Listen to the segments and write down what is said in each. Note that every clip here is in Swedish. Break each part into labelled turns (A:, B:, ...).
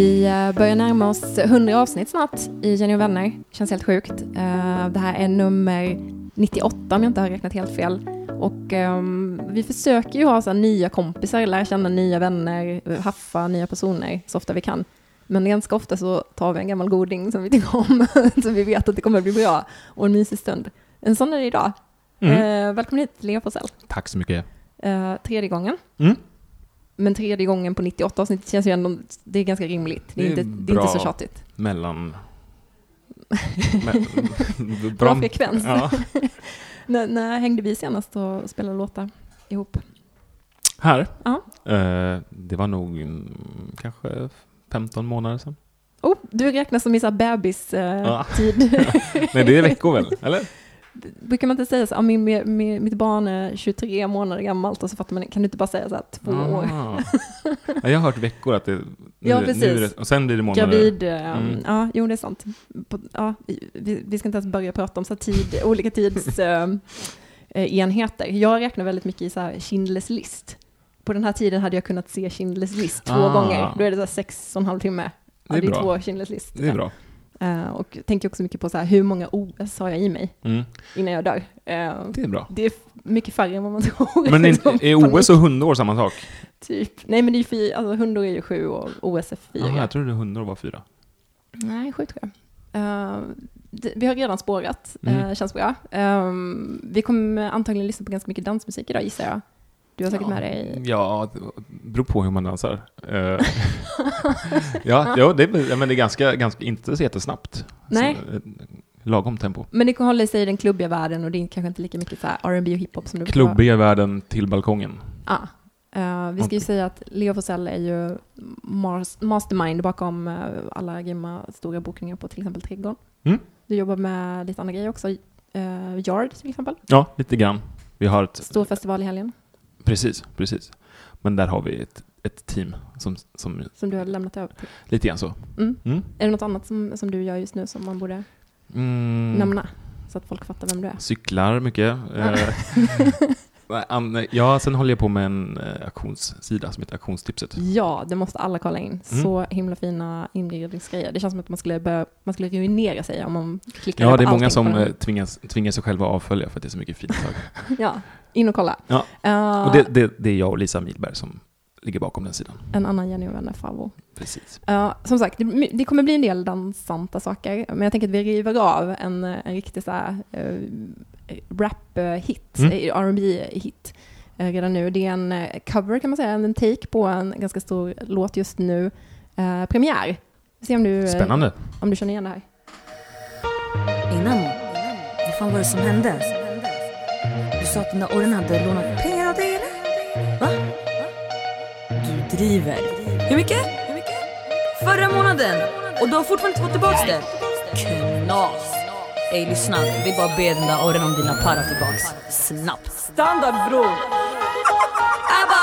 A: Vi eh, börjar närma oss 100 avsnitt snart i Jenny och vänner. Känns helt sjukt. Eh, Det här är nummer 98 om jag inte har räknat helt fel. Och ehm, vi försöker ju ha så nya kompisar, lära känna nya vänner, haffa nya personer så ofta vi kan. Men ganska ofta så tar vi en gammal goding som vi tycker om, så vi vet att det kommer bli bra och en mysig stund. En sån är det idag.
B: Mm.
A: Eh, välkommen hit, Lea Forsell.
B: Tack så mycket.
A: Tredje gången.
B: Mm.
A: Men tredje gången på 98 avsnitt känns ju ändå, det är ganska rimligt. Det är,
B: Det är
A: inte, det är inte så
B: bra.
A: tjatigt.
B: Mellan... Me-
A: Bra frekvens.
B: Ja.
A: när, när hängde vi senast och spelade låtar ihop?
B: Här?
A: Ja.
B: Eh, det var nog mm, kanske 15 månader sedan.
A: Oh, du räknas som i så här
B: Ja.
A: bebis-tid.
B: Nej, det är veckor väl? Eller?
A: Brukar man inte säga så, ah, min, min, mitt barn är 23 månader gammalt och så fattar man, kan du inte bara säga så här två år?
B: Ah. Ja, jag har hört veckor att det... Nu,
A: Ja,
B: Nu är
A: precis.
B: det, och sen blir det månader.
A: Gravid, eh,
B: Mm.
A: ja, jo det är sant. Ja, vi, vi ska inte ens börja prata om så tid, olika tids eh, eh, enheter. Jag räknar väldigt mycket i så här Schindler's list. På den här tiden hade jag kunnat se Schindler's list två
B: Ah.
A: gånger. Då är det så här sex och en halv timme. Ja,
B: Det är
A: det är två Schindler's list.
B: Det är bra.
A: Eh, och tänker också mycket på så här, hur många OS har jag i mig
B: Mm.
A: innan jag dör. Eh,
B: Det är bra.
A: det är mycket färre än vad man tror.
B: Men är, är OS och hundår samma sak?
A: Typ. Nej men det är fyra, alltså hundår är ju sju och OS är fyra.
B: Jaha, jag trodde hundår var fyra.
A: Nej, sju tror jag. Eh, det, vi har redan spårat,
B: Mm.
A: uh, känns bra. Um, vi kommer antagligen lyssna på ganska mycket dansmusik idag gissar jag. Du har säkert med dig...
B: Ja, det beror på hur man dansar. Eh, ja, ja, det, är- ja, men det är ganska, ganska inte så jättesnabbt.
A: Nej.
B: Så, eh, lagom tempo.
A: Men det håller sig i den klubbiga världen och det är kanske inte lika mycket så här R&B och hiphop som du.
B: Klubbiga världen till balkongen.
A: Ja. Eh, vi ska ju säga att Leo Forsell är ju mars- mastermind bakom eh, alla grymma stora bokningar på till exempel Trädgården.
B: Mm.
A: Du jobbar med lite andra grejer också. Uh, Yard till exempel.
B: Ja, lite grann. Vi har ett,
A: Stor festival i helgen
B: precis, precis. Men där har vi ett, ett team som, som
A: som du har lämnat över till.
B: lite grann så.
A: Mm.
B: Mm.
A: Är det något annat som, som du gör just nu som man borde
B: Mm.
A: nämna? Så att folk fattar vem du är.
B: Cyklar mycket. Eh, nej, an- ja, sen håller jag på med en eh, auktionssida som heter Auktionstipset.
A: Ja, det måste alla kolla in.
B: Mm.
A: Så himla fina inredningsgrejer. Det känns som att man skulle, börja, man skulle ruinera sig om man klickar
B: Ja,
A: på
B: det är många som eh, tvingar sig själva avfölja för att det är så mycket fina saker.
A: Ja, in och kolla.
B: Ja.
A: Eh,
B: Och det, det, det är jag och Lisa Milberg som ligger bakom den sidan.
A: En annan Jenny och vänner favorit.
B: Precis.
A: Ja, som sagt, det, det kommer bli en del dansanta saker, men jag tänker att vi river av en, en riktig så här, eh, rap-hit,
B: Mm.
A: R&B-hit eh, redan nu. Det är en cover kan man säga, en take på en ganska stor låt just nu. Eh, premiär. Vi ser om du,
B: Spännande.
A: om du känner igen det här.
C: Innan, vad fan var det som hände? Sa att där orren hade lånat pengar av dig eller? Va? Du driver. Hur mycket? Förra månaden! Och du har fortfarande inte fått tillbaks det? Knas! Ey lyssna, vill bara be den där orren om dina para tillbaks. Snabbt. Standard bror! Abo!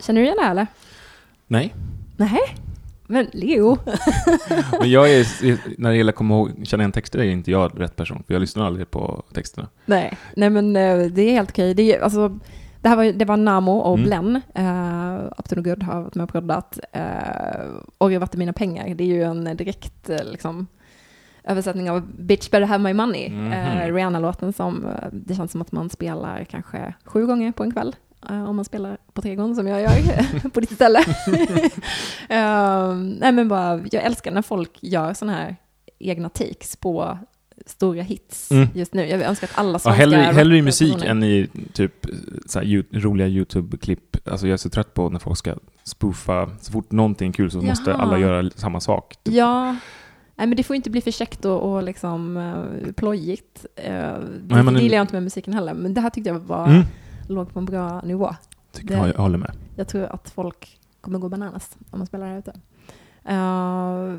A: Känner du igen det här eller?
B: Nej.
A: Nej. Men Leo.
B: Men jag är, när det gäller att komma ihåg, känna igen texter är inte jag rätt person, för jag lyssnar aldrig på texterna.
A: Nej, nej men eh, det är helt okej. Det, är, alltså, det här var, det var Namo och
B: Mm.
A: Blenn. Uh, Up to no good har varit med och proddat. Uh, och jag varit mina pengar. Det är ju en direkt eh, liksom, översättning av Bitch better have my money.
B: Mhm.
A: Eh, Rihanna-låten som eh, det känns som att man spelar kanske sju gånger på en kväll. eh, om man spelar på tre gånger som jag gör på ditt ställe. Eh, nej men bara, jag älskar när folk gör sådana här egna takes på stora hits
B: Mm.
A: just nu. Jag önskar att alla
B: Ja,
A: svenska
B: hellre, hellre i musik än i typ så här, ju- roliga YouTube-klipp. Alltså jag är så trött på när folk ska spoofa. Så fort någonting är kul så måste
A: Jaha.
B: alla göra samma sak.
A: Ja, nej, men det får inte bli för käckt och, och liksom uh, plojigt. Uh, det
B: Nej, men-
A: det gillar jag inte med musiken heller, men det här tyckte jag var,
B: Mm.
A: låg på en bra nivå.
B: Tycker jag, jag håller med.
A: Jag tror att folk kommer gå bananas om man spelar här ute. Uh,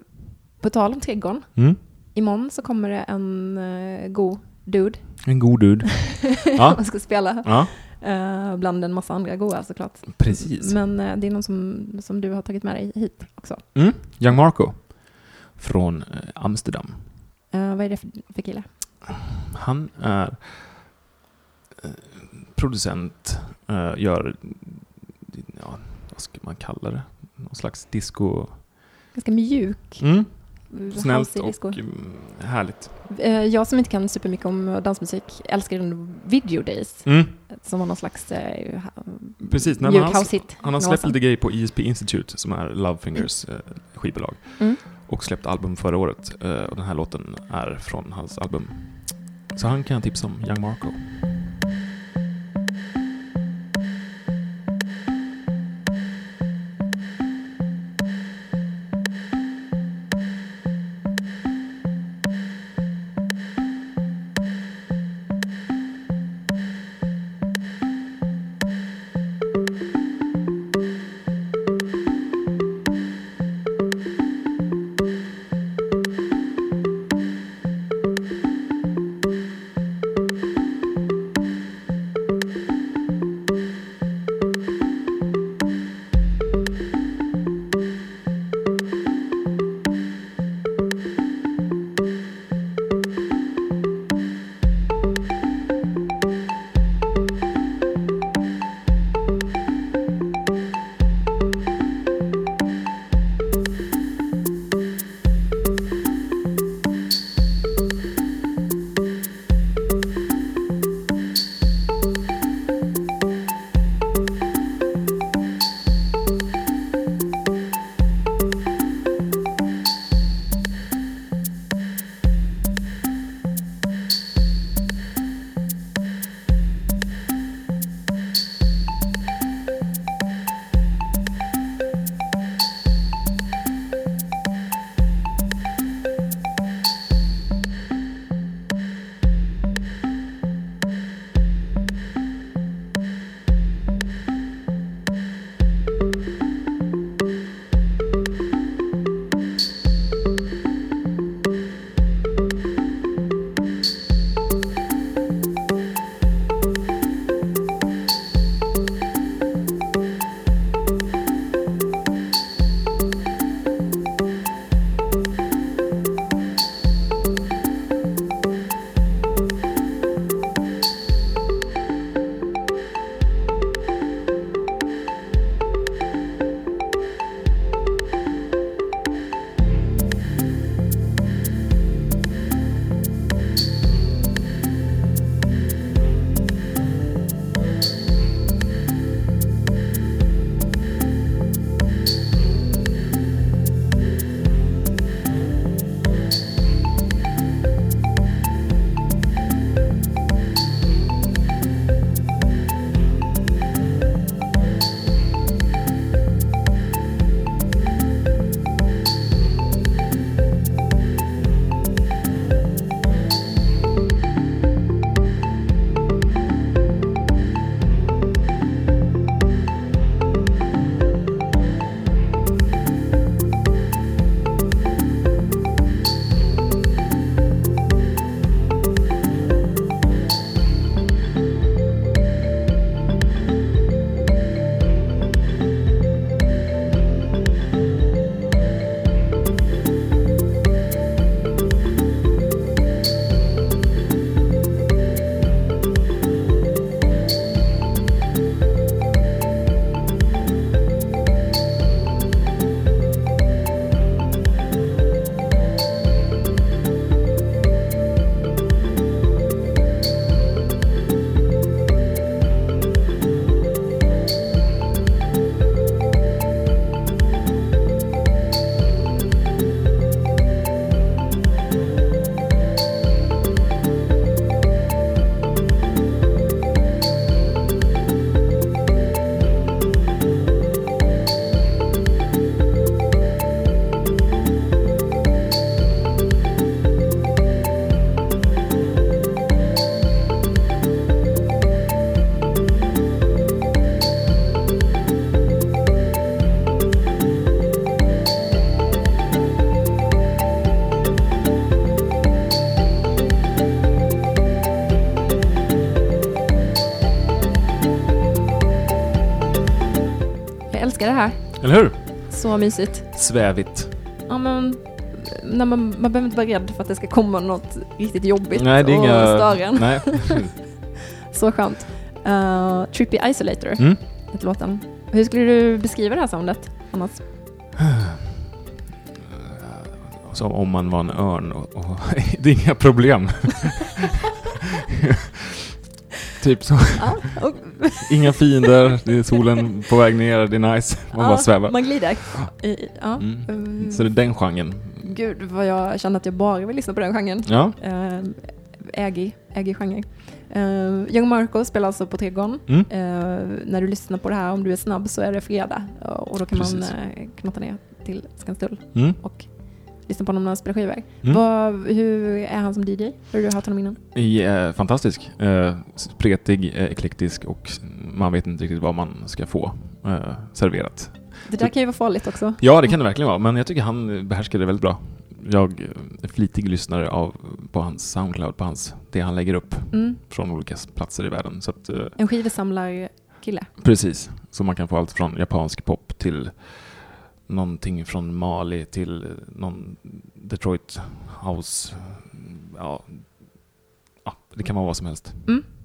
A: på tal om trädgården,
B: Mm.
A: imorgon så kommer det en uh, god dude
B: En god dude. Ja.
A: som ska spela.
B: Ja,
A: Uh, bland en massa andra goa såklart.
B: precis.
A: Men uh, det är någon som, som du har tagit med dig hit också.
B: Mm. Young Marco från eh, Amsterdam.
A: Uh, vad är det för, för kille?
B: Han är eh, producent, gör, ja, vad ska man kalla det? Någon slags disco.
A: Ganska mjuk.
B: Mm. Snällt och mm, härligt.
A: Jag som inte kan supermycket om dansmusik älskar den Video Days
B: Mm.
A: som var någon slags eh,
B: Precis, nej, han, han har släppt lite grejer på ESP Institute som är Lovefingers eh, skivbolag.
A: Mm.
B: Och släppte album förra året. Eh, och den här låten är från hans album. Så han kan jag tipsa om, Young Marco. Eller hur?
A: Så mysigt.
B: Svävigt.
A: Ja, men, när man, man behöver inte vara rädd för att det ska komma något riktigt jobbigt
B: Nej, det är
A: och
B: inga...
A: störa en.
B: Nej.
A: Så skönt. Uh, Trippy Isolator
B: Mm.
A: heter låten. Hur skulle du beskriva det här soundet annars?
B: Som om man var en örn och, och det är inga problem. typ så.
A: Ja, och,
B: Inga fiender, det är solen på väg ner, det är nice. Man bara
A: ja,
B: svävar.
A: Man glider. I- Ja.
B: Mm.
A: Mm.
B: Så det är den genren.
A: Gud vad jag känner att jag bara vill lyssna på den genren.
B: Ja.
A: Uh, ägig, ägig genre. Uh, Young Marco spelar alltså på Trädgården.
B: Mm.
A: Eh, när du lyssnar på det här, om du är snabb, så är det fredag. Uh, och då kan man
B: Precis.
A: uh, knotta ner till Skanstull
B: Mm.
A: och lyssna på honom när han spelar skivor.
B: Mm.
A: Vad, hur är han som DJ? Har du hört honom innan?
B: Ja, fantastisk. Eh, spretig, eh, eklektisk och man vet inte riktigt vad man ska få eh, serverat.
A: Det där kan ju vara farligt också.
B: Ja, det kan det verkligen vara, men jag tycker han behärskar det väldigt bra. Jag är flitig lyssnare av, på hans Soundcloud, på hans, det han lägger upp
A: Mm.
B: från olika platser i världen. Så att, eh,
A: En skivsamlarkille.
B: precis, så man kan få allt från japansk pop till någonting från Mali till någon Detroit House. Ja, ja det kan vara vad som helst.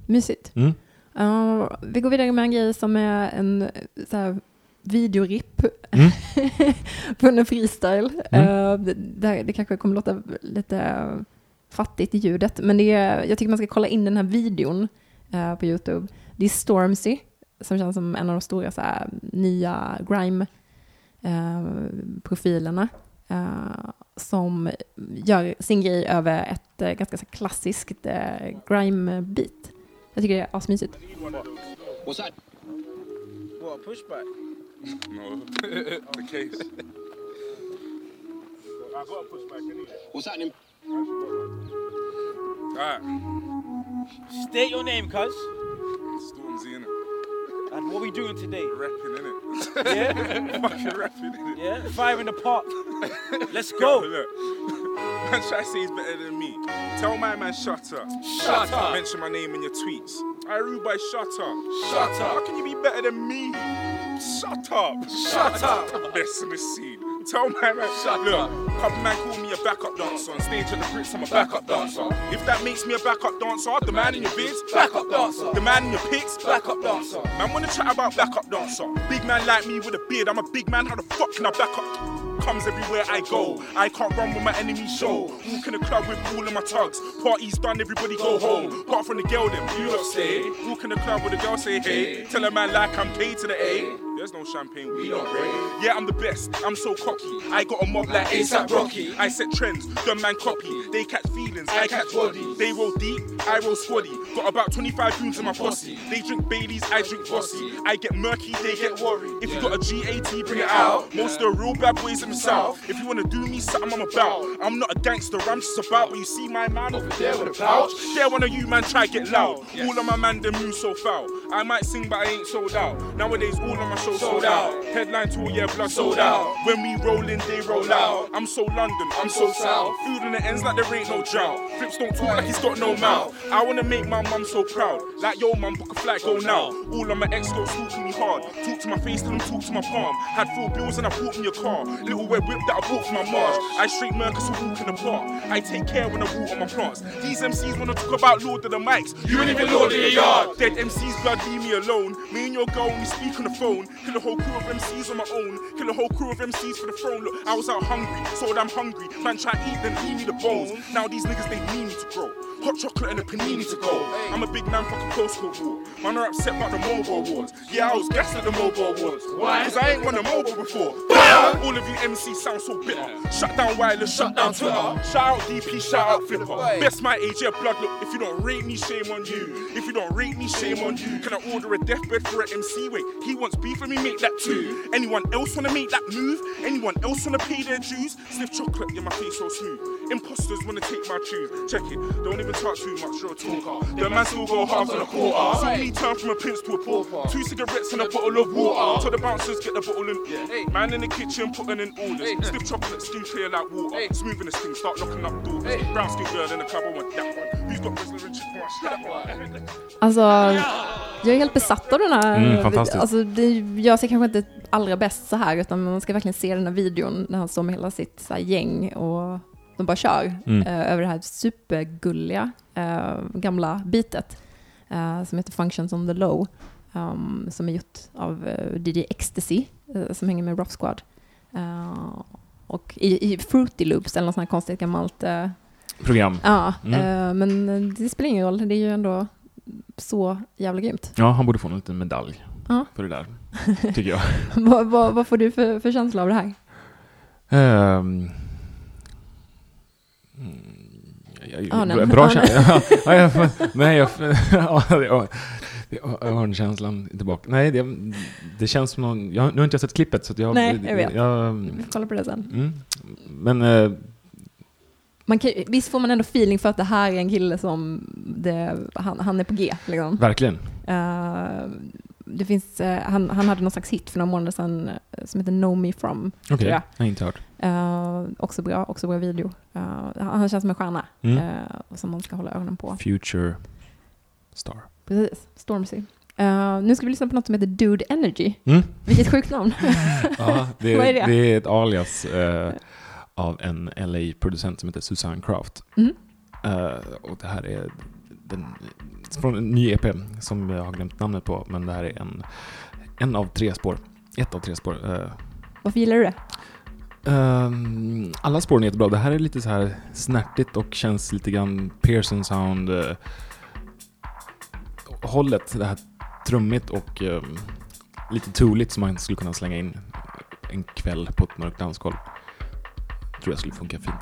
A: Mysigt.
B: Mm.
A: Uh, vi går vidare med en grej som är en så här, videoripp
B: Mm.
A: på en freestyle.
B: Mm.
A: Uh, det, det, det kanske kommer låta lite fattigt i ljudet, men det är, jag tycker man ska kolla in den här videon eh, på Youtube. Det är Stormzy, som känns som en av de stora så här, nya grime-profilerna. Eh, som gör sin grej över ett eh, ganska klassiskt uh, grime-beat. Jag tycker det är asmysigt.
D: What's that? What, pushback?
E: No, the case.
D: What's happening?
E: Alright,
F: State your name, cuz.
E: Stormzy in it.
F: And what we doing today?
E: Rapping in it.
F: Yeah?
E: Fucking rapping in it.
F: Yeah? Fire in the park. Let's go.
E: look. Man try to say he's better than me. Tell my man shut up.
F: Shut up.
E: Mention my name in your tweets. I rule by shut up.
F: Shut
E: How
F: up.
E: can you be better than me? Shut up.
F: Shut up.
E: Best in the scene. Tell my man,
F: Shut
E: look,
F: up.
E: couple man call me a backup dancer. On stage at the Brits, I'm a backup dancer. If that makes me a backup dancer, the man in your vids,
F: Backup dancer.
E: The man in your pics,
F: Backup dancer.
E: Man wanna chat about backup dancer. Big man like me with a beard, I'm a big man, how the fuck can I back up? Comes everywhere I go. I can't run with my enemy show. Walk in the club with all of my tugs. Party's done, everybody go home. Apart from the girl, them you lot stay. Walk in the club with a girl, say hey. Tell a man like I'm K to the A. There's no champagne, we don't break. Yeah, I'm the best, I'm so cocky. I got a mob like ASAP Rocky. I set trends, dumb man copy. They catch feelings, I catch bodies. They roll deep, I roll squaddy. Got about 25 goons in my posse. They drink Baileys, I drink Bossy. I get murky, they get worried. If you got a GAT, bring it out. Most of the real bad boys in the south. If you wanna do me something, I'm about. I'm not a gangster, I'm just about. But you see my man over there with a pouch. There one of you man try get loud. All of my man them move so foul. I might sing, but I ain't sold out. Nowadays, all of my shows sold out. Headline to tour, yeah, blood sold out. When we roll in, they roll out. I'm so London, I'm so south. Food in the ends like there ain't no drought. Flips don't talk like he's got no mouth. I wanna make my mum so proud. Like yo, mum, book a flight, go now. All of my ex girls stalking me hard. Talk to my face, tell them talk to my palm. Had four bills and I bought me a car. Little red whip that I bought for my March. I straight Mercus a walk in the park. I take care when I water my plants. These MCs wanna talk about Lord of the mics. You ain't even Lord of your yard. Dead MCs, blood, leave me alone. Me and your girl, we speak on the phone. Kill a whole crew of MCs on my own. Kill a whole crew of MCs for the throne. Look, I was out hungry, so I'm hungry. Man try eat, then leave me the bones. Now these niggas, they need me to grow. Hot chocolate and a panini to go. I'm a big man, fuck a postcode war. Man are upset about the mobile awards. Yeah, I was gassed at the mobile awards. Why? Cause I ain't won a mobile before. All of you MCs sound so bitter. Shut down wireless, shut down Twitter. Shout out DP, shout out Flipper. Best my age, yeah, blood. Look, if you don't rate me, shame on you. If you don't rate me, shame on you. Can I order a deathbed for an MC? Wait, he wants beef, let me make that too. Anyone else wanna make that move? Anyone else wanna pay their dues? Sniff chocolate, yeah, my face so smooth. Imposters wanna take my shoes. Check it, don't even even talk too much, you're a talker. The man still go halves on a quarter. Saw me turn from a prince to a pauper. Two cigarettes and a bottle of water. Till the bouncers get the bottle and man in the kitchen putting in orders. Stiff chocolate, steam clear like water. Smooth in this thing, start knocking up doors. Brown skin girl in the club, I want that one. Who's got Rizzler and Chip That one.
A: Alltså, jag är helt besatt av den här.
B: Mm, fantastiskt.
A: Alltså, det, jag ser kanske inte allra bäst så här, utan man ska verkligen se den här videon när han står med hela sitt så här, gäng och de bara kör
B: Mm.
A: eh, över det här supergulliga eh, gamla bitet eh, som heter Functions on the Low, um, som är gjort av uh, DJ Ecstasy, eh, som hänger med Rough Squad. Eh, och i, i Fruity Loops, eller något sånt här konstigt gammalt eh,
B: Program.
A: Ja,
B: Mm.
A: eh, men det spelar ingen roll. Det är ju ändå så jävla grymt.
B: Ja, han borde få en liten medalj
A: Ja.
B: för det där, tycker jag.
A: vad, vad, vad får du för, för känsla av det här?
B: Ehm, mm, jag-
A: Örnen.
B: Bra känsla. Ja, jag, nej, jag, ja, ja, Örnkänslan tillbaka. Nej, det, det känns som någon... Jag, nu har inte jag sett klippet, så jag...
A: Nej, jag vet.
B: Jag,
A: Vi får kolla på det sen.
B: mm, men eh,
A: Man kan, visst får man ändå feeling för att det här är en kille som det, han, han är på G. Liksom.
B: verkligen.
A: Eh, det finns, eh, han, han hade någon slags hit för några månader sedan eh, som heter Know Me From.
B: Okej,
A: tror jag.
B: jag har inte hört.
A: Eh, också bra, också bra video. Han, han känns som en stjärna
B: Mm.
A: som man ska hålla ögonen på.
B: Future Star.
A: Precis, Stormzy. Eh, nu ska vi lyssna på något som heter Dude Energy.
B: Mm.
A: Vilket sjukt namn.
B: Ja, det,
A: är
B: är
A: det?
B: det är ett alias eh, av en LA-producent som heter Susanne Craft.
A: Mm.
B: Eh, och det här är den, från en ny EP som jag har glömt namnet på, men det här är en, en av tre spår. Ett av tre spår. Eh,
A: Varför gillar du det?
B: ehm, alla spåren är jättebra. Det här är lite så här snärtigt och känns lite grann Pearson Sound eh, hållet. Det här trummigt och ehm, lite tooligt som man skulle kunna slänga in en kväll på ett mörkt dansgolv. Tror jag skulle funka fint.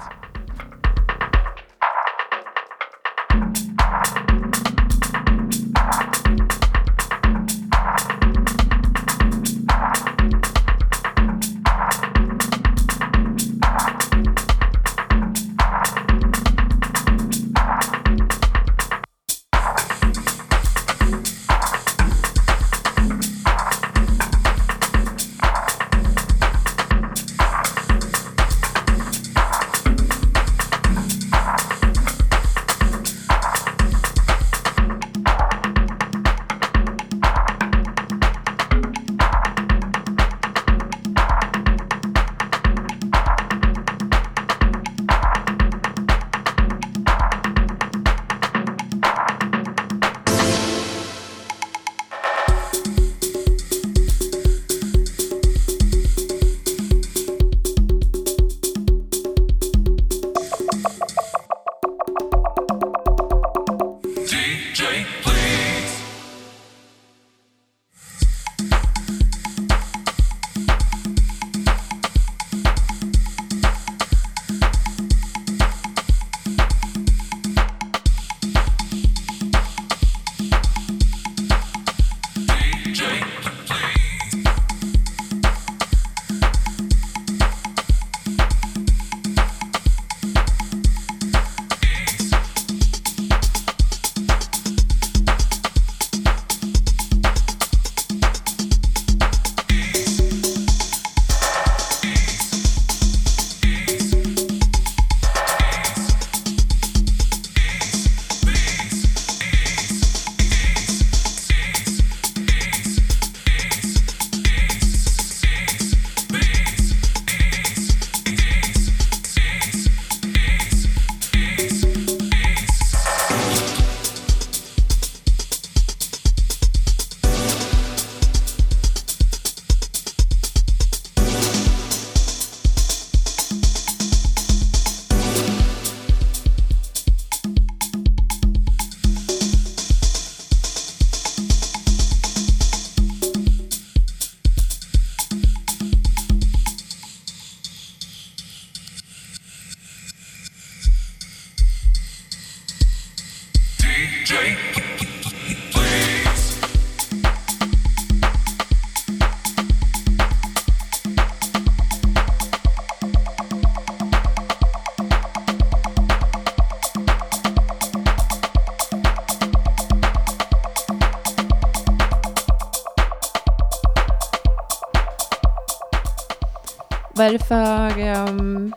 A: Vad är det för... ehm,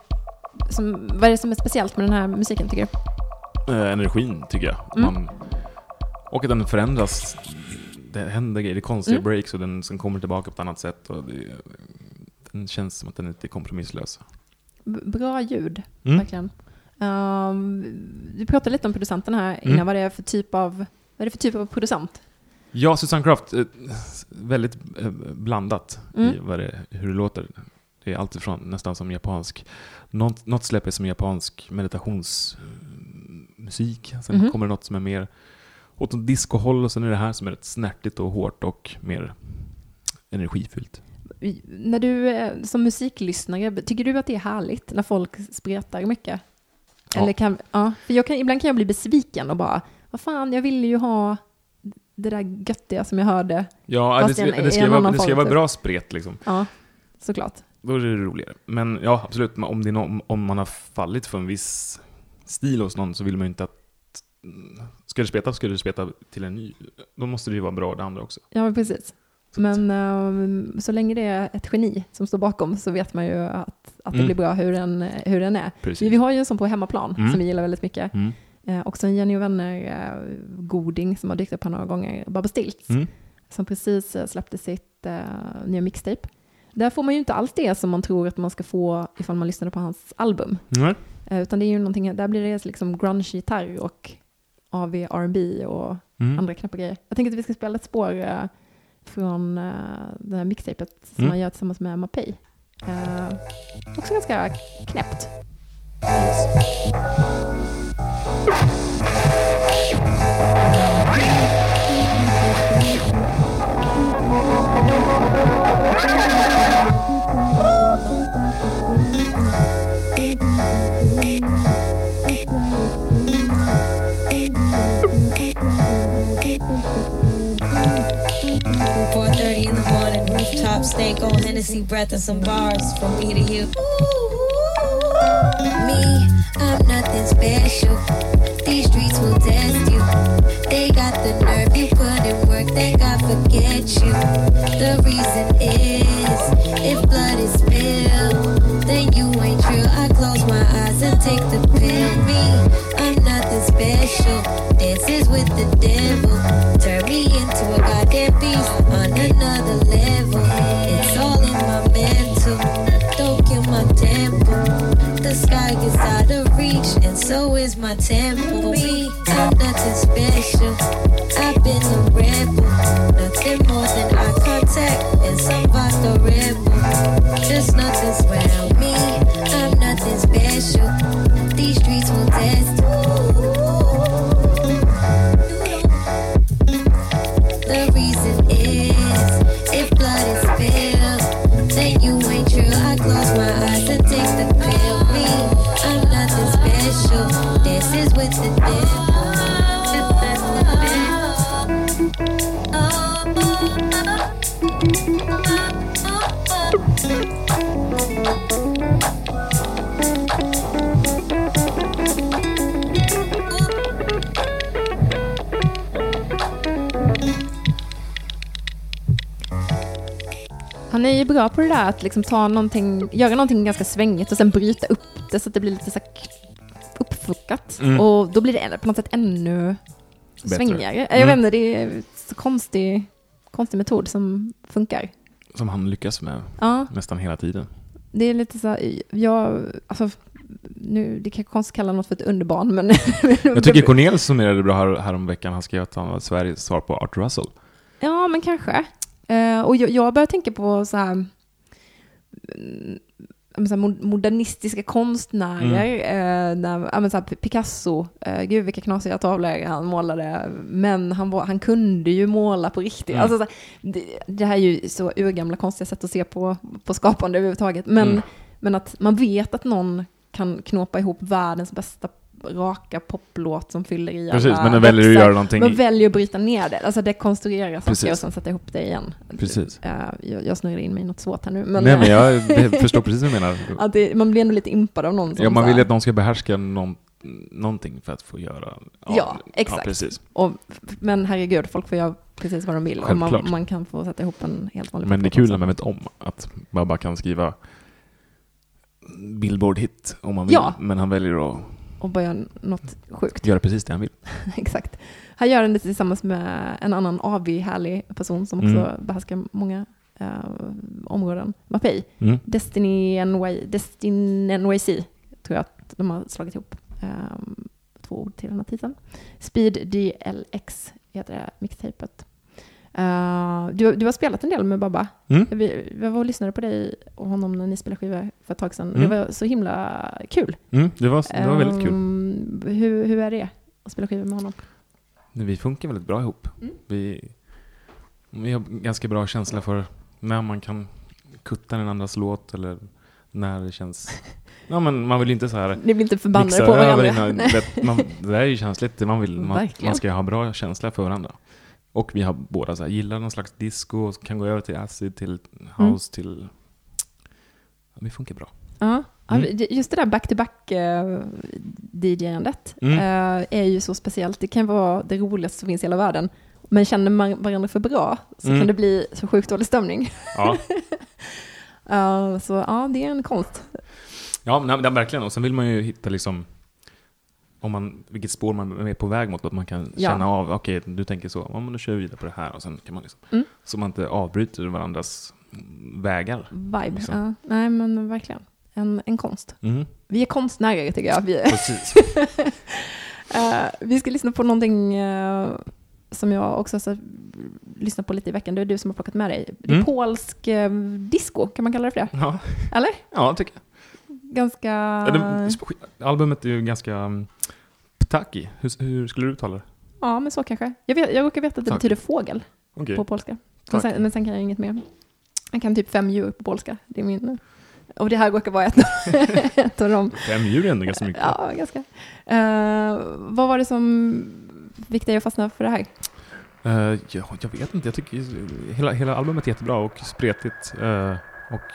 A: som, vad är det som är speciellt med den här musiken tycker du?
B: Eh, energin tycker jag.
A: Mm.
B: Man, och att den förändras. Det händer grejer, det är konstiga
A: Mm.
B: breaks och den som kommer tillbaka på ett annat sätt. Och det, den känns som att den inte är kompromisslös.
A: B- Bra ljud,
B: Mm.
A: verkligen. Um, vi pratade lite om producenten här innan.
B: Mm.
A: Vad det är för typ av, vad är det för typ av producent?
B: Ja, Susanne Kraft, eh, väldigt eh, blandat i
A: Mm.
B: det, hur det låter. Det är alltifrån nästan som japansk, något, något släpp är som japansk meditationsmusik. Sen
A: Mhm.
B: kommer det något som är mer åt discohåll och sen är det här som är rätt snärtigt och hårt och mer energifyllt.
A: När du eh, som musiklyssnare, tycker du att det är härligt när folk spretar mycket?
B: Ja.
A: Eller kan, ja, för kan, ibland kan jag bli besviken och bara, vad fan, jag ville ju ha det där göttiga som jag hörde.
B: Ja, det,
A: en-
B: det ska, vara, det ska vara
A: typ.
B: bra spret liksom.
A: Ja, såklart.
B: Då är det roligare. Men ja, absolut. Om, det någon, om man har fallit för en viss stil hos någon så vill man ju inte att... Ska du speta, ska du speta till en ny. Då måste det ju vara bra det andra också.
A: Ja, precis.
B: Så
A: Men ehm, så länge det är ett geni som står bakom så vet man ju att, att det
B: Mm.
A: blir bra hur den, hur den är.
B: Precis.
A: Vi har ju en sån på hemmaplan
B: Mm.
A: som vi gillar väldigt mycket.
B: Mm.
A: Eh, också en Jenny och Vänner-goding som har dykt upp här några gånger, Baba Stilts,
B: Mm.
A: som precis eh, släppte sitt eh, nya mixtape. Där får man ju inte alls det som man tror att man ska få ifall man lyssnade på hans album.
B: Nej.
A: Eh, utan det är ju någonting, där blir det liksom grunge-gitarr och AV R&B och
B: Mm.
A: andra knäppa grejer. Jag tänker att vi ska spela ett spår eh, från uh, det här mixtapet som
B: Mm.
A: han gör tillsammans med Mapei. Uh, också ganska knäppt.
G: Four stank on Hennessy breath and some bars from me to you.
H: Me, I'm nothing special. These streets will test you. They got the nerve, you put in work, they got forget you. The reason is, if blood is spilled, then you ain't true. I close my eyes and take the pill. Me, I'm nothing special. Dances with the devil. Turn me into a goddamn beast on another level. And so is my temple. I'm nothing special. I've been a rebel. Nothing more than eye contact and some vodka rebel. Just nothing's
A: bra på det där att liksom ta någonting, göra någonting ganska svängigt och sen bryta upp det så att det blir lite så uppfuckat.
B: Mm.
A: Och då blir det på något sätt ännu
B: Bättre.
A: svängigare. Jag
B: Mm.
A: vet inte, det är så konstig, konstig metod som funkar.
B: Som han lyckas med
A: Ja,
B: nästan hela tiden.
A: det är lite så här, jag, alltså, nu, det kan jag konstigt kalla något för ett underbarn, men...
B: Jag tycker Cornel summerade bra här, här om veckan. Han skrev att han var Sveriges svar på Art Russell.
A: Ja, men kanske. Eh, och jag, jag börjar tänka på så här, mm, så här mo- modernistiska konstnärer. Eh, när, men så här Picasso, eh, gud vilka knasiga tavlor han målade. Men han, var, han kunde ju måla på riktigt.
B: Mm.
A: Alltså, så här, det, det här är ju så urgamla konstiga sätt att se på, på skapande överhuvudtaget. Men,
B: Mm.
A: men att man vet att någon kan knåpa ihop världens bästa raka poplåt som fyller i
B: Precis,
A: alla
B: men då väljer att göra någonting...
A: Man väljer att bryta ner det, alltså dekonstruera saker
B: Precis.
A: och sen sätta ihop det igen.
B: Precis.
A: Eh, jag, jag snurrar in mig i något svårt här nu. Men,
B: Nej, men jag förstår precis vad du menar.
A: att det, man blir ändå lite impad av någon som
B: Ja, man vill att någon ska behärska någon, någonting för att få göra...
A: Ja, exakt.
B: precis.
A: och, Men herregud, folk får göra precis vad de vill. Och man,
B: Självklart.
A: man kan få sätta ihop en helt vanlig
B: Men det är kul när man vet om att man bara kan skriva Billboard-hit om man vill.
A: Ja.
B: Men han väljer att
A: Och bara göra något sjukt.
B: göra precis det han vill.
A: Exakt. Han gör det tillsammans med en annan avig, härlig person som också
B: Mm.
A: behärskar många eh, områden. Mapei.
B: Mm.
A: Destiny, NY, Destiny NYC tror jag att de har slagit ihop. Um, två ord till den här titeln. Speed DLX heter det mixtapet. Uh, du, du har spelat en del med Babba.
B: Mm.
A: Vi, jag var och lyssnade på dig och honom när ni spelade skiva för ett tag sedan.
B: Mm.
A: Det var så himla kul.
B: Mm, det, var, det var väldigt kul.
A: Ehm, Hur, hur är det att spela skiva med honom?
B: Vi funkar väldigt bra ihop.
A: Mm.
B: Vi, vi har ganska bra känsla för när man kan kutta den andras låt eller när det känns... Ja, men man vill inte så här
A: Ni blir inte förbannade på varandra?
B: innan, man, det där är ju känsligt. Man, vill, man, man ska ha bra känsla för varandra. Och vi har båda så här, gillar någon slags disco, och kan gå över till acid, till
A: Mm.
B: house, till... Ja, vi funkar bra.
A: Ja,
B: Mm.
A: det- just det där back-to-back eh,
B: Mm.
A: eh, är ju så speciellt. Det kan vara det roligaste som finns i hela världen. Men känner man varandra för bra så
B: Mm.
A: kan det bli så sjukt dålig stämning.
B: Ja,
A: så ja, det är en konst.
B: ja men verkligen. Och sen vill man ju hitta liksom om man, vilket spår man är på väg mot, att man kan
A: Ja.
B: känna av, okej, du tänker så, ja, men då kör vi vidare på det här och sen kan man liksom,
A: Mm.
B: så man inte avbryter varandras vägar.
A: Vibe.
B: Liksom.
A: Ja, nej, men verkligen. En, en konst.
B: Mm.
A: Vi är konstnärer tycker jag. Vi.
B: Precis.
A: Eh, vi ska lyssna på någonting eh, som jag också har lyssnat på lite i veckan. Det är du som har plockat med dig. Det är
B: Mm.
A: polsk eh, disco, kan man kalla det för det?
B: Ja,
A: Eller?
B: ja tycker jag.
A: Ganska...
B: Ja, det, albumet är ju ganska ptaki. Hur, hur skulle du uttala det?
A: Ja, men så kanske. Jag, vet, jag råkar veta att det
B: Tack.
A: betyder fågel
B: Okej.
A: på polska. Men sen, men sen kan jag inget mer. Jag kan typ fem djur på polska. Det är min... Och det här råkar vara ett, av dem.
B: Fem djur är ändå ganska mycket.
A: Ja, ganska. Eh, vad var det som fick dig att fastna för det här?
B: Eh, ja, jag vet inte, jag tycker hela, hela albumet är jättebra och spretigt. eh, och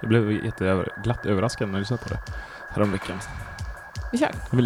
B: jag blev jätteglatt glatt överraskad när jag lyssnade på det häromveckan.
A: Vi kör.
B: Jag vill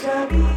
I: to be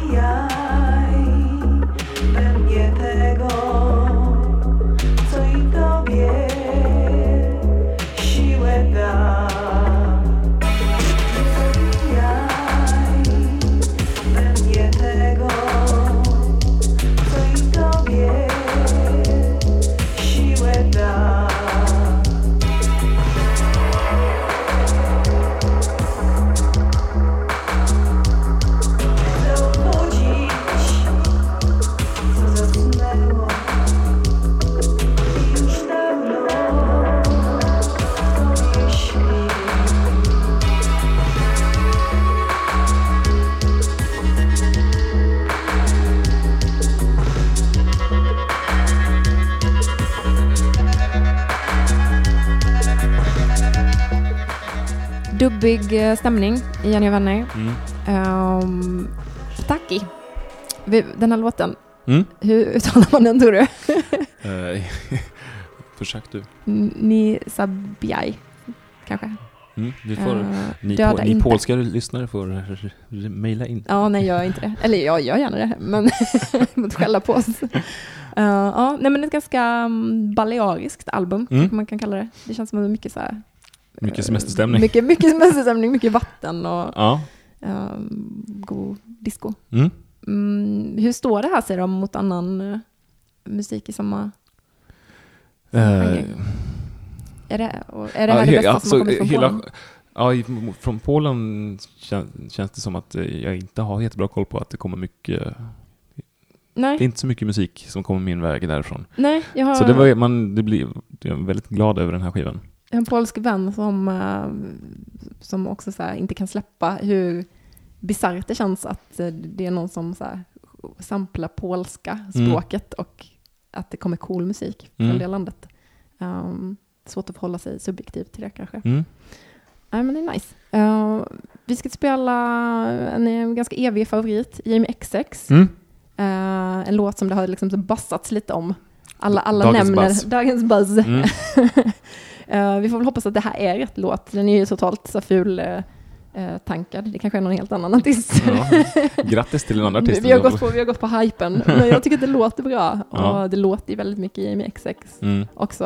A: dubbig eh, stämning i Jenny och vänner.
B: Mm.
A: Um, Taki. Vi- Den här låten,
B: Mm.
A: hur uttalar man den tror du?
B: Eh, Försök du.
A: Ni Sabiaj, kanske?
B: Mm. Du får,
A: Eh,
B: ni, på, ni polska lyssnare får mejla in.
A: Ja, nej jag gör inte det. Eller jag gör gärna det, men mot skälla på oss. Uh, ja, nej men ett ganska um, baleariskt album,
B: Mm.
A: man kan kalla det. Det känns som att det är mycket så här...
B: Mycket semesterstämning.
A: Mycket, mycket semesterstämning, mycket vatten och
B: Ja.
A: um, god disco.
B: Mm.
A: Mm, hur står det här sig då mot annan eh, musik i samma...
B: Eh,
A: Är det, och är det här
B: ja,
A: det bästa
B: alltså,
A: som har kommit från
B: hela,
A: Polen?
B: Ja, från Polen kän, känns det som att eh, jag inte har jättebra koll på att det kommer mycket...
A: Nej,
B: Det är inte så mycket musik som kommer min väg därifrån.
A: nej jag, har,
B: Så det var, man, det blir, jag är väldigt glad över den här skivan.
A: En polsk vän som, eh, som också så inte kan släppa hur bisarrt det känns att eh, det är någon som så här, samplar polska språket och att det kommer cool musik från
B: Mm.
A: det landet. Um, svårt att förhålla sig subjektivt till det kanske.
B: Mm.
A: Nej, men det är nice. Uh, vi ska spela en, eh, ganska evig favorit, Jamie XX.
B: Mm.
A: Uh, en låt som det har liksom bassats lite om. Alla, alla
B: Dagens
A: nämner
B: buzz.
A: dagens buzz.
B: Mm.
A: Uh, vi får väl hoppas att det här är rätt låt. Den är ju totalt så ful uh, tankad. Det kanske är någon helt annan artist.
B: Ja. Grattis till en annan artist.
A: vi, har gått på, vi har gått på hypen. Men jag tycker att det låter bra.
B: Ja.
A: Och det låter ju väldigt mycket Jamie XX
B: Mm.
A: också.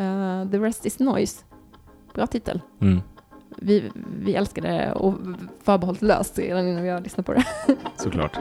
A: Uh, The rest is noise. Bra titel.
B: Mm.
A: Vi, vi älskar det och förbehållslöst redan innan vi har lyssnat på det.
B: Såklart.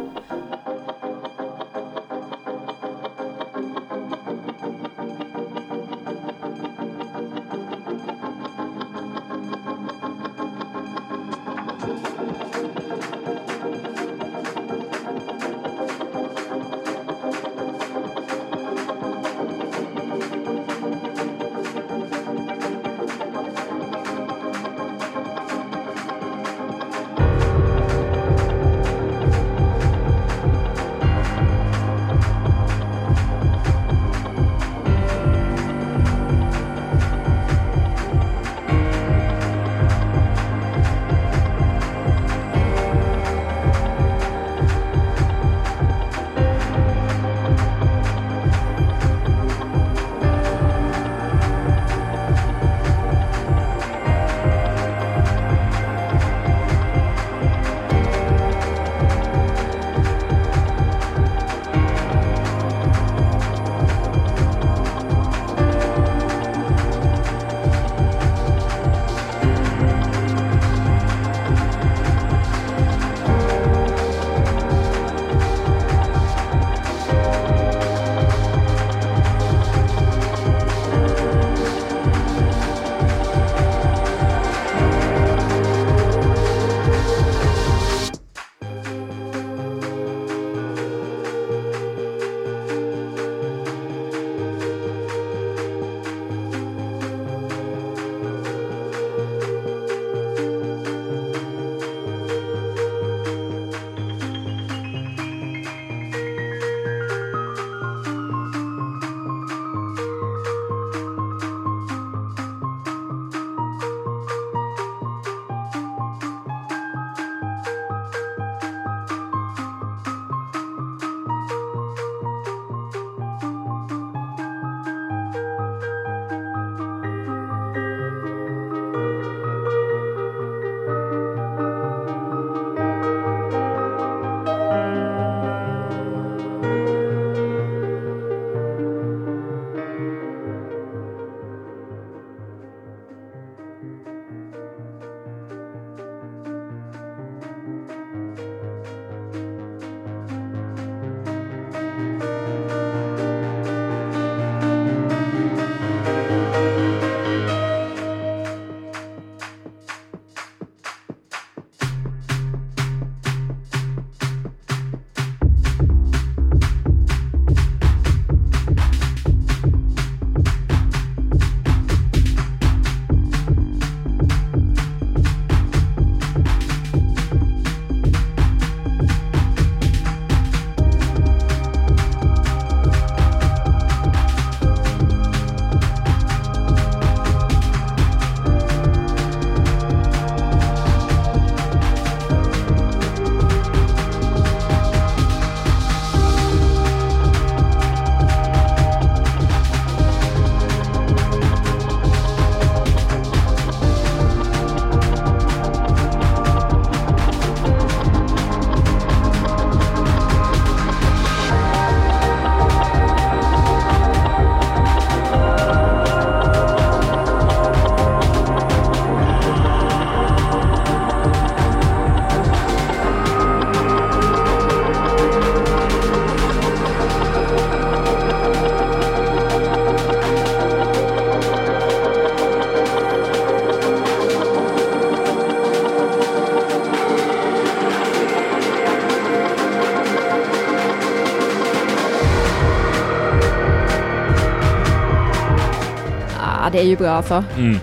A: Det är ju bra alltså.
B: Mm.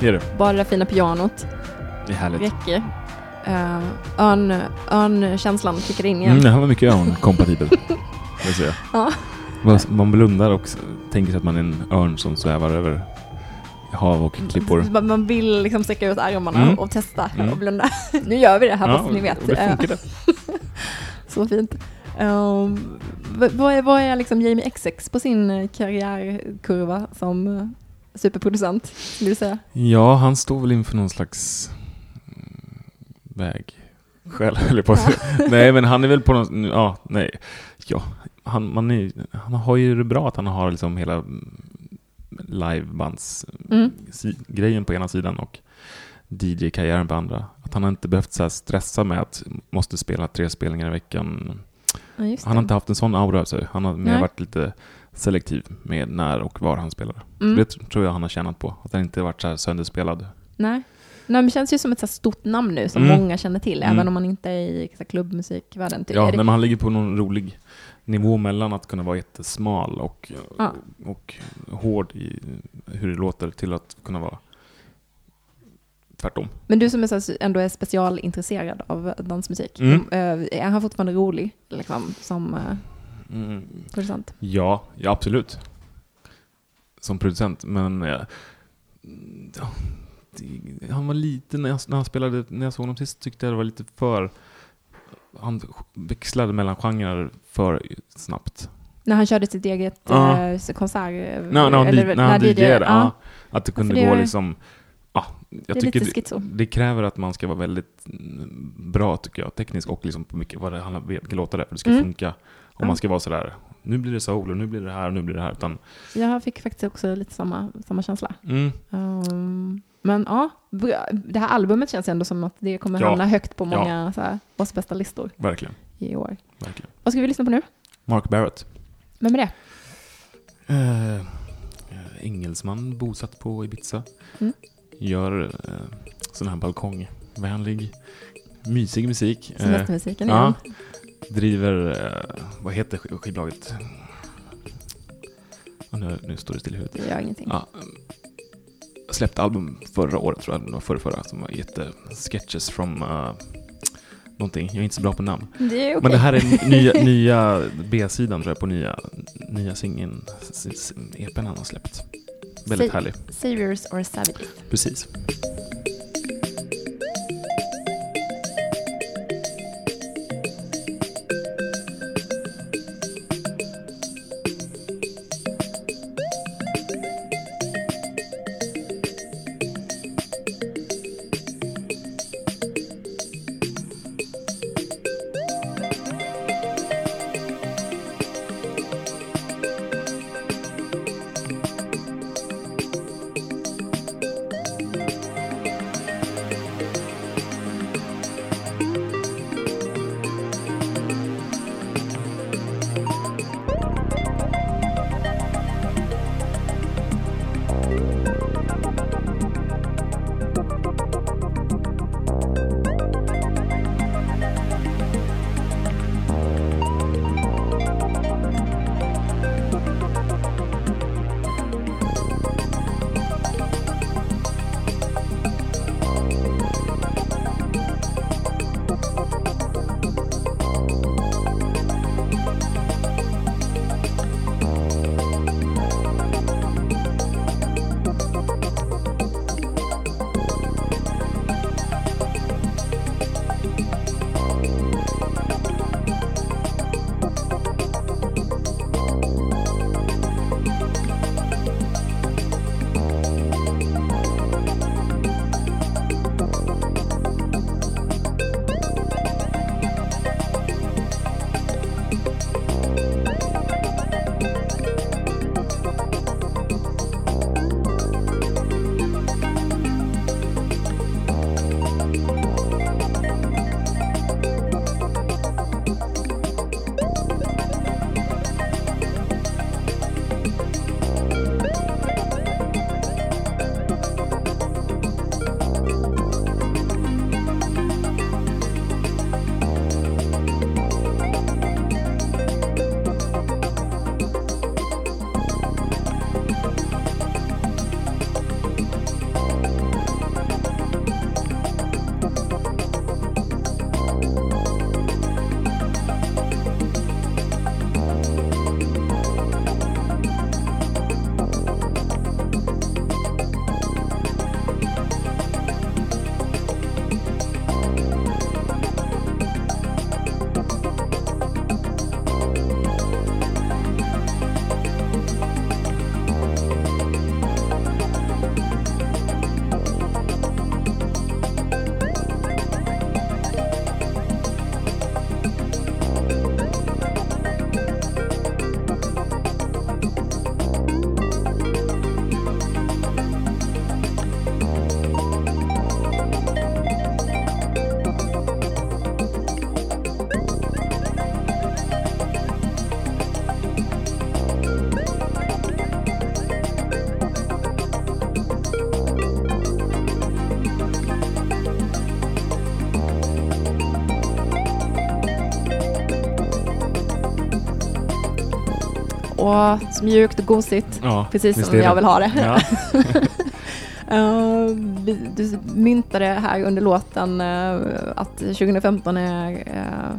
B: Det är det.
A: Bara det fina pianot
B: Det är härligt.
A: räcker. Uh, örn, örnkänslan kickar in igen.
B: Mm, det här var mycket örn-kompatibel. vill säga.
A: Ja.
B: Man- blundar och tänker sig att man är en örn som svävar över hav och klippor.
A: Man- vill liksom sträcka ut armarna
B: Mm.
A: och testa
B: Mm.
A: och blunda. nu gör vi det här, fast ni vet.
B: det
A: Eh,
B: funkar det.
A: Så fint. Um, vad är, vad är liksom Jamie XX på sin eh, karriärkurva som eh, superproducent, skulle du säga?
B: Ja, han står väl inför någon slags mm, väg själv, eller på säga. Nej, men han är väl på någon, ja, nej. Ja, han, man är, han har ju det bra att han har liksom hela mm, livebands
A: Mm.
B: grejen på ena sidan och DJ-karriären på andra. Att han har inte behövt så stressa med att måste spela tre spelningar i veckan.
A: Ja,
B: Han har inte haft en sån aura över sig. Han har mer
A: Nej.
B: varit lite selektiv med när och var han spelar.
A: Mm.
B: Det tr- tror jag han har tjänat på. Att han inte varit så här sönderspelad.
A: Nej. Nej, men det känns ju som ett så stort namn nu som
B: Mm.
A: många känner till,
B: Mm.
A: även om man inte är i så här, klubbmusikvärlden. Typ.
B: Ja, nej, men han ligger på någon rolig nivå mellan att kunna vara jättesmal och,
A: Ja.
B: och hård i hur det låter till att kunna vara tvärtom.
A: Men du som är så ändå är specialintresserad av dansmusik,
B: Mm.
A: eh, är han fortfarande rolig liksom, som eh,
B: Mm.
A: producent?
B: Ja, ja, absolut. Som producent, men eh, ja, det, han var lite, när jag, när han spelade, när jag såg honom sist tyckte jag det var lite för, han växlade mellan genrer för snabbt.
A: När han körde sitt eget
B: Ja.
A: eh, konsert?
B: när han,
A: eller
B: när han
A: DJ,
B: DJade,
A: ja.
B: Att det kunde
A: det
B: gå
A: är-
B: liksom, ja, jag
A: Det
B: tycker det, det kräver att man ska vara väldigt mm, bra tycker jag, tekniskt och liksom på mycket vad det handlar om, vilka låtar det är, för det ska
A: Mm.
B: funka. Om
A: Ja.
B: man ska vara sådär, nu blir det soul och nu blir det här och nu blir det här. Utan,
A: Jag fick faktiskt också lite samma, samma känsla.
B: mm,
A: Um, men ja, det här albumet känns ändå som att det kommer
B: Ja.
A: hamna högt på
B: Ja.
A: många här, oss bästa listor
B: verkligen,
A: i år.
B: verkligen.
A: Vad ska vi lyssna på nu?
B: Mark Barrett.
A: Vem är det?
B: Eh, eh, engelsman bosatt på Ibiza.
A: Mm.
B: Gör eh, sån här balkongvänlig, mysig musik. Eh,
A: Semestermusiken
B: ja.
A: igen.
B: Driver, eh, vad heter sk- skivbolaget? Nu, nu står det still i huvudet.
A: Det gör ingenting.
B: Ja, mm. släppte album förra året tror jag, förra, förra som jätte sketches from uh, någonting. Jag är inte så bra på namn.
A: Det okej.
B: Men det här är nya, nya B-sidan tror jag på nya, nya singeln, EPn han har släppt. Väldigt
A: Säg-
B: härlig.
A: Saviors or Savages.
B: Precis.
A: Så mjukt och gosigt.
B: Ja,
A: Precis som jag vill ha det.
B: Ja.
A: Eh, vi- du myntade här under låten eh, att 2015 är uh,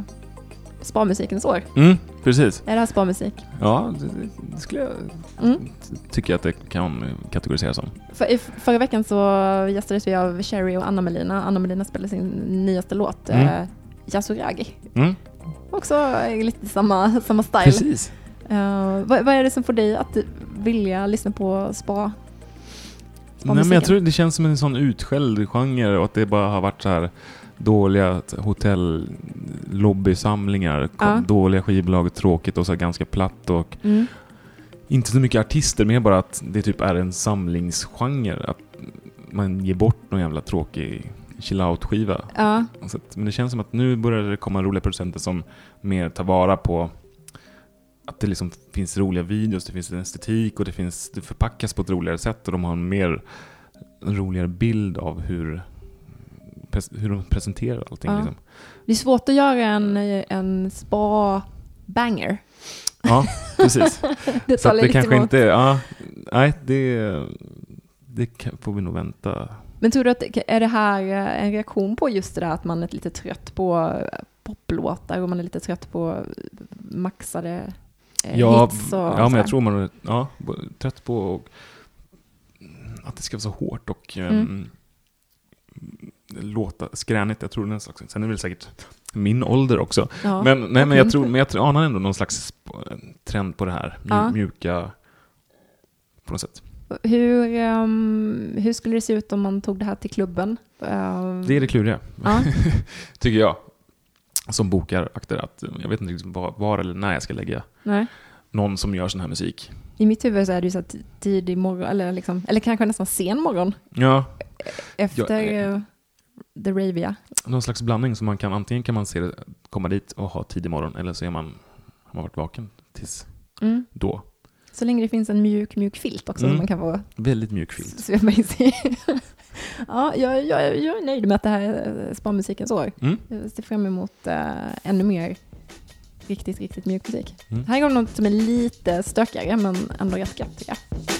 A: sparmusikens år.
B: Mm, precis.
A: Är det här sparmusik?
B: Ja, det, det skulle jag
A: Mm.
B: tycka att det kan kategoriseras som.
A: För, i förra veckan så gästades vi av Sherry och Anna Melina. Anna Melina spelade sin nyaste låt,
B: Mm.
A: Yasурagi.
B: Mm,
A: Också eh, lite samma, samma style.
B: precis.
A: Eh, vad, vad är det som får dig att vilja lyssna på spa?
B: Nej, men jag tror det känns som en sån utskälld genre och att det bara har varit så här dåliga hotell-lobbysamlingar,
A: Ja.
B: dåliga skivbolag, tråkigt och så ganska platt och
A: Mm.
B: inte så mycket artister, mer bara att det typ är en samlingsgenre. Att man ger bort någon jävla tråkig chill-out-skiva.
A: Ja,
B: Så att, men det känns som att nu börjar det komma roliga producenter som mer tar vara på att det liksom finns roliga videos, det finns en estetik och det, finns, det förpackas på ett roligare sätt och de har en mer en roligare bild av hur, hur de presenterar allting.
A: Ja.
B: Liksom.
A: det är svårt att göra en, en spa-banger.
B: Ja, precis.
A: Det
B: Så det
A: lite
B: kanske
A: emot.
B: inte... Ja, nej, det, det får vi nog vänta.
A: Men tror du att är det här eh, en reaktion på just det där att man är lite trött på poplåtar och man är lite trött på maxade eh,
B: Ja,
A: hits och
B: ja men jag tror man är ja, trött på att det ska vara så hårt och
A: Mm.
B: um, låta skränigt. Jag tror det är en slags, sen är det väl säkert min ålder också.
A: Ja.
B: Men, nej, men jag, tror, men jag anar ändå någon slags trend på det här.
A: Ja.
B: Mjuka, på något sätt.
A: Hur, ehm, hur skulle det se ut om man tog det här till klubben? Ehm,
B: Det är det kluriga,
A: Ja.
B: tycker jag. Som bokar akter att jag vet inte liksom var, var eller när jag ska lägga
A: Nej.
B: någon som gör sån här musik.
A: I mitt huvud så är det ju så här t- tidig morgon, eller, liksom, eller kanske nästan sen morgon
B: Ja,
A: efter
B: Ja, eh.
A: eh, the ravia.
B: någon slags blandning. Så man kan, antingen kan man se det, komma dit och ha tidig morgon, eller så är man, har man varit vaken tills
A: Mm.
B: då.
A: Så länge det finns en mjuk, mjuk filt också
B: Mm.
A: som man kan få
B: Väldigt mjuk filt.
A: svepa in sig. Ja, jag, jag, jag är nöjd med att det här är sparmusikens år.
B: Mm.
A: Jag ser fram emot eh, ännu mer riktigt, riktigt mjuk musik.
B: Mm.
A: Här går något som är lite stökigare men ändå rätt gött tycker jag.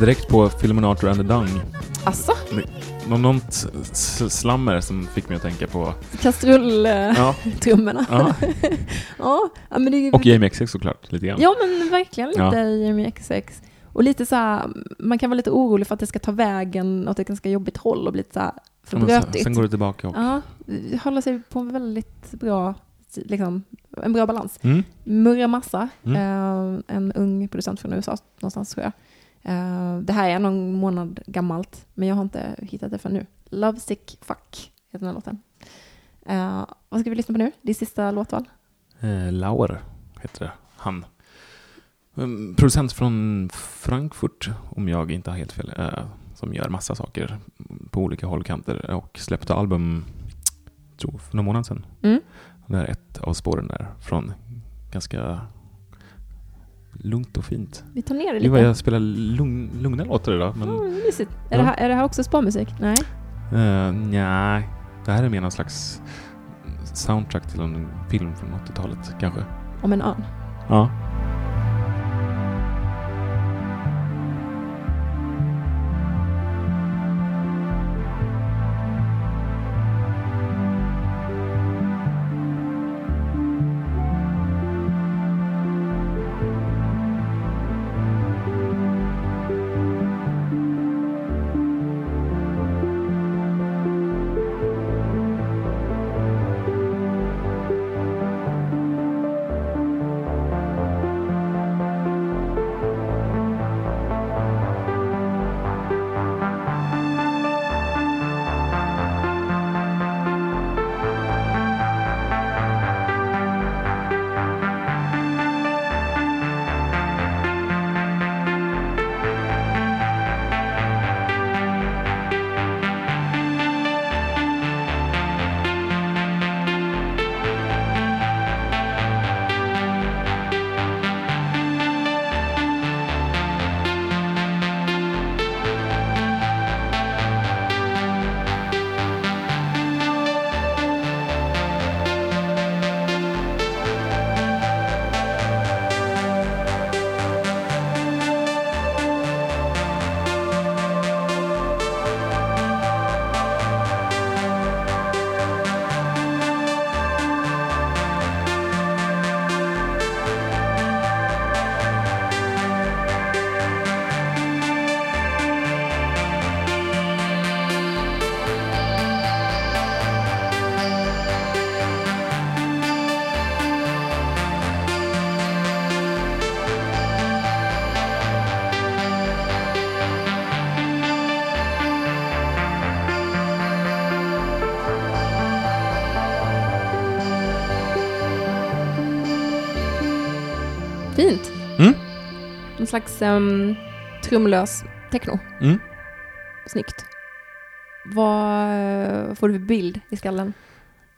B: Direkt på filmen Arthur and the Dung.
A: Alltså,
B: Någon, något s- slammer som fick mig att tänka på...
A: kastrulltrummorna.
B: Ja.
A: Ja. ja. men det
B: Och Jamie XX såklart, lite grann.
A: Ja, men verkligen lite
B: Ja.
A: Jamie XX. Och lite så här, man kan vara lite orolig för att det ska ta vägen åt ett ganska jobbigt håll och bli lite så här för
B: Ja,
A: brötigt.
B: sen går det tillbaka och...
A: Ja, håller sig på en väldigt bra, liksom, en bra balans.
B: Mm.
A: Murra Massa,
B: Mm.
A: eh, en ung producent från USA någonstans tror jag. Eh, det här är någon månad gammalt, men jag har inte hittat det för nu. Lovesick Fuck heter den här låten. Eh, vad ska vi lyssna på nu? Din sista låtval?
B: Eh, Lauer heter det. Han. Mm, Producent från Frankfurt, om jag inte har helt fel. Eh, som gör massa saker på olika håll och kanter. Och släppte album, tror för några månader sedan.
A: Mm.
B: Det är ett av spåren där. Från ganska lugnt och fint.
A: Vi tar ner det lite.
B: jag spelar lugn, lugna låtar idag. Men,
A: mysigt. Är,
B: Ja.
A: det här, är det här också sparmusik? Nej.
B: eh, nej, det här är mer någon slags soundtrack till en film från 80-talet kanske.
A: Om en örn.
B: Ja.
A: Slags um, trumlös techno.
B: Mm.
A: Snyggt. Vad eh, får du för bild i skallen?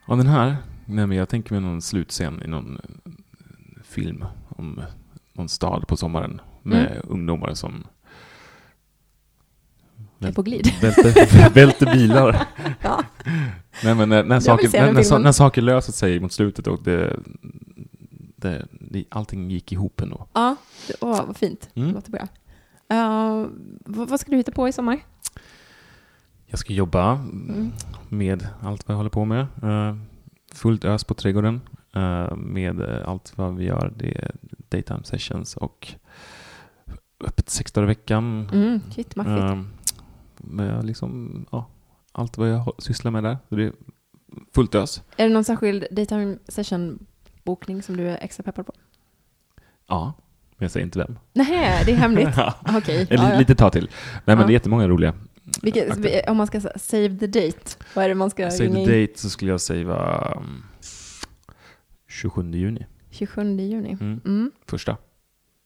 B: Ja, den här. Nej, men jag tänker mig någon slutscen i någon eh, film om någon stad på sommaren med ungdomar som
A: Är på glid.
B: välter, bilar.
A: Ja.
B: Nej, men när, när, saker, när, när, när saker löser sig mot slutet och det, det, det, allting gick ihop ändå.
A: Ja, det, åh, vad fint.
B: Mm.
A: Det låter bra. Eh, vad, vad ska du hitta på i sommar?
B: Jag ska jobba
A: Mm.
B: med allt vad jag håller på med. Eh, fullt ös på trädgården eh, med allt vad vi gör. Det är daytime sessions och öppet sex dagar i veckan.
A: Mm, shit, maffigt.
B: Med liksom, ja, allt vad jag sysslar med där. Så det är fullt ös.
A: Är det någon särskild daytime session-bokning som du är extra peppad på?
B: Ja, men jag säger inte vem.
A: Nej, det är hemligt.
B: Ja.
A: Okej.
B: Eller
A: ja,
B: lite ta till. Nej men
A: Ja.
B: det är jättemånga roliga.
A: Vilket, om man ska säga save the date, vad är det man ska
B: Save
A: ringa
B: the date så skulle jag säga um, 27 juni.
A: 27 juni.
B: Mm.
A: Mm,
B: Första.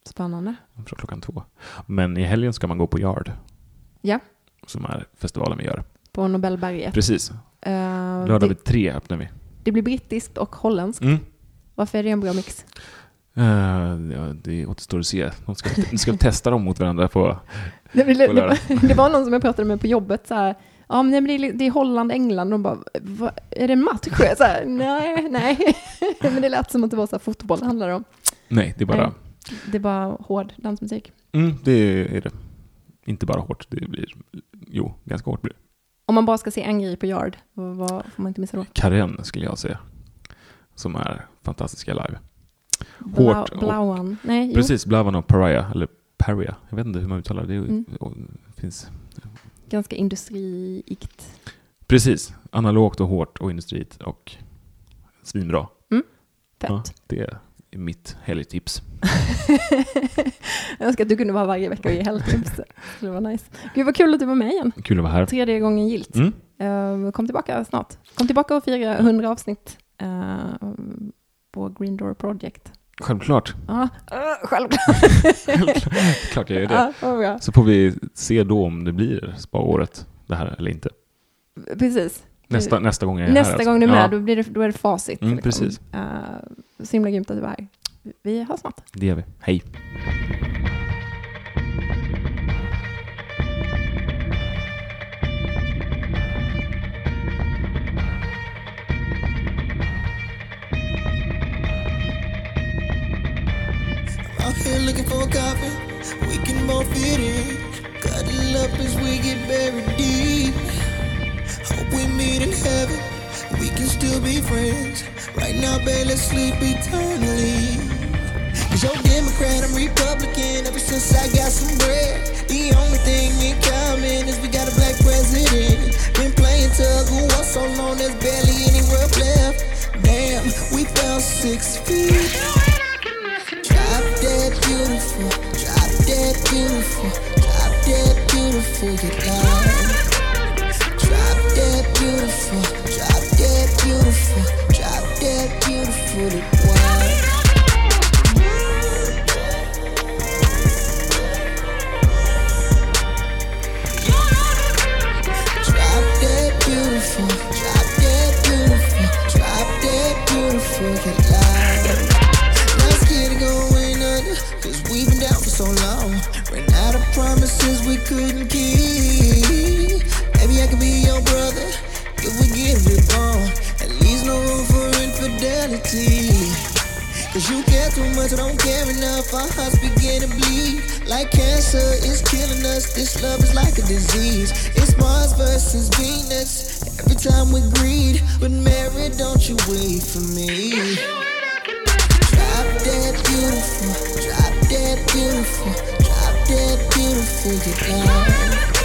A: spännande.
B: från klockan två. Men i helgen ska man gå på Yard.
A: Ja.
B: Som är festivalen vi gör.
A: På Nobelberget.
B: Precis.
A: Eh,
B: Lördag
A: det,
B: vid tre öppnar vi.
A: det blir brittiskt och holländskt.
B: Mm.
A: Varför är det en bra mix?
B: Eh, ja, det återstår att se. De ska, de ska testa dem mot varandra på...
A: Det, det,
B: På lördag.
A: det, det var någon som jag pratade med på jobbet så här. Ja, men det, är, det är Holland, England. De bara, "Va, är det match? Jag Så här, nej, nej. Men det lät som att det var så här, fotboll det handlade om.
B: Nej, det är bara...
A: Nej. Det är bara hård dansmusik.
B: Mm, det är det. Inte bara hårt, det blir... Jo, ganska hårt blir det.
A: Om man bara ska se en grej på Yard, vad, vad får man inte missa då?
B: Karen skulle jag säga. Som är fantastiska live. Hårt och-
A: Blauan. Nej, jo.
B: Precis, Blavan och Pariah, eller Paria. Jag vet inte hur man uttalar det. Det
A: Mm.
B: och- finns...
A: Ganska industriikt.
B: Precis, analogt och hårt och industriet och svinbra.
A: Fett.
B: Ja, det är mitt helgtips.
A: jag önskar att du kunde vara varje vecka och ge helgtips. Det var nice. Gud vad kul att du var med igen.
B: Kul att vara här.
A: Tredje gången gilt.
B: Mm.
A: Eh, kom tillbaka snart. Kom tillbaka och fira 100 avsnitt eh, på Green Door Project.
B: Självklart.
A: Ja, uh, självklart.
B: Klart jag gör det.
A: Ja.
B: Så får vi se då om det blir spa-året, det här eller inte.
A: Precis.
B: Nästa, nästa gång jag är här.
A: Nästa
B: alltså.
A: gång du är med,
B: Ja,
A: då, blir det, då är det facit.
B: Mm,
A: liksom.
B: precis.
A: Eh, så himla grymt att du var här. Vi hörs snart.
B: det gör vi. Hej.
J: Here looking for a coffin. We can both fit in. Cuddle up as we get buried deep. Hope we meet in heaven. We can still be friends. Right now, babe, let's sleep eternally. Cause you're Democrat, I'm Republican. Ever since I got some bread, the only thing in common is we got a black president. Been playing tug of war so long, there's barely any rough left. Damn, we fell six feet. Dead beautiful, drop dead beautiful, drop dead beautiful, you love. Drop dead beautiful, drop dead beautiful, drop dead beautiful, it was. Drop dead beautiful, drop dead beautiful, drop dead beautiful, promises we couldn't keep. Maybe I could be your brother if we get it on. At least no room for infidelity. Cause you care too much, I don't care enough. Our hearts begin to bleed. Like cancer is killing us. This love is like a disease. It's Mars versus Venus. Every time we greed. But Mary, don't you wait for me. Drop dead beautiful, drop dead beautiful, that beautiful you guitar.